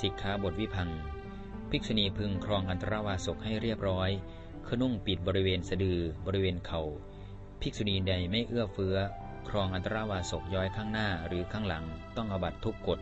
สิกขาบทวิพัง ภิกษุณีพึงครองอันตรวาสกให้เรียบร้อยขนุ่งปิดบริเวณสะดือบริเวณเขา่า ภิกษุณีใดไม่เอื้อเฟื้อ ครองอันตรวาสกย้อยข้างหน้าหรือข้างหลังต้องอบัตทุกกฎ